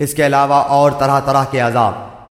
اس کے علاوہ اور طرح طرح کے عذاب۔